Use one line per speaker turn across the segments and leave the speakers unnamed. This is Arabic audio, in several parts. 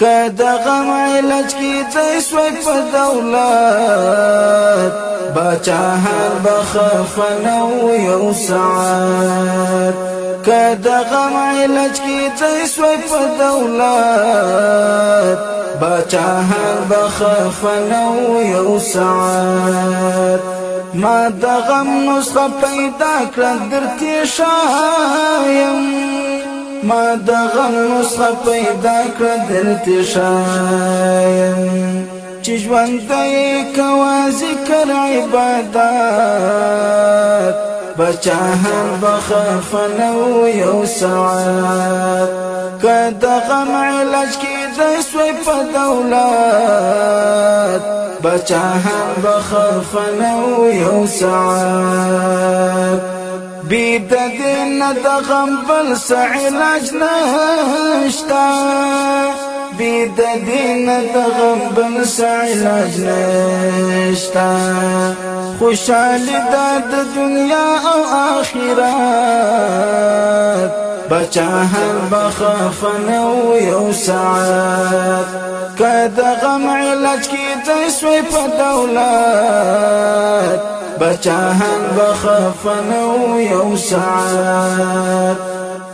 کدا غم علاج کی تسوی په دولت. بچاهان بخفنو یو ساعت. کدا غم علاج کی تسوی په دولت. بچاهان بخفنو یو ساعت. ما د غم نسخه پیدا کړ درته شایم ما د غم نسخه پیدا کړ دلته شایم. چې ژوند دې کوا ذکر عبادت بچاهن بخفنو یو ساعت. کدا غم علاج کې د سوی په دولت بچاهن بخفنو یو ساعت بی د دین د غم بل علاج نشتا بی د دین د غم بل علاج نشتا خوشاله د دنیا أو آخرت بچاهن بخفنو یو ساعت کدا غم علاج کی تسوی په دولت بچاهن بخفنو یو ساعت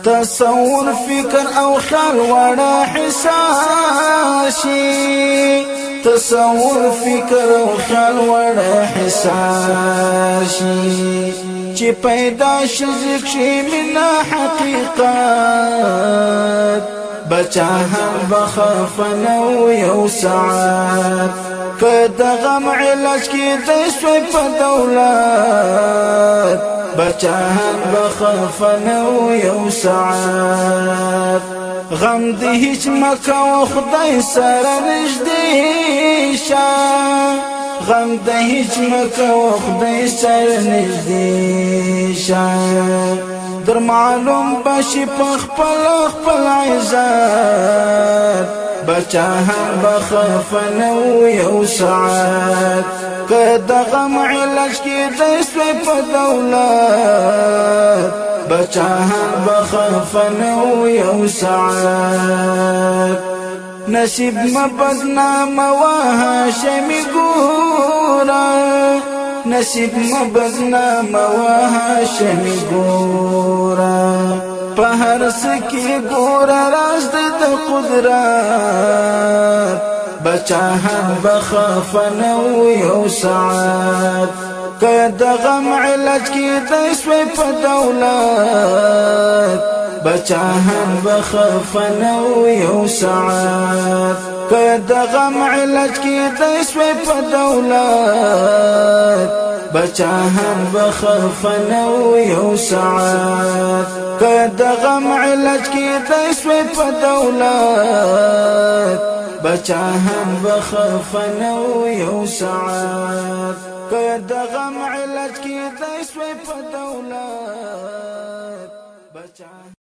تصور فکر أو خیال وړه حساسي تصور فکر أو خیال وړه حساسي چې پیدا شي چې منا بچاهن بخفنو یو ساعت کدا غم علاج کی د سوی په دولت بچاهن بخفنو یو ساعت غم دی هیڅ مکه خدای سره نږدې شه غم د هیڅ مکه خدای سره نږدې شه در معلوم بشی پخپل خپل عزت. بچا هم بخف نو یو ساعت. که دغم علاج کی دیس په دولت. بچا هم بخف نو یو ساعت. نصیب مبدنا مواها شمی ګورم نصیب مبزنا مواها شمی گورا پہر سکی گورا راز دید قدرات بچا هم بخاف نو یو سعاد که دغم علاج کی دیسوی پا دولات دولت بچاهن بخفنو یو ساعت کدا غم علاج کی د سوی په دولت بچاهن بخفنو یو ساعت کدا غم علاج کی د سوی په دولت بچاهن بخفنو یو ساعت کدا غم علاج کی د سوی په دولت بچاهن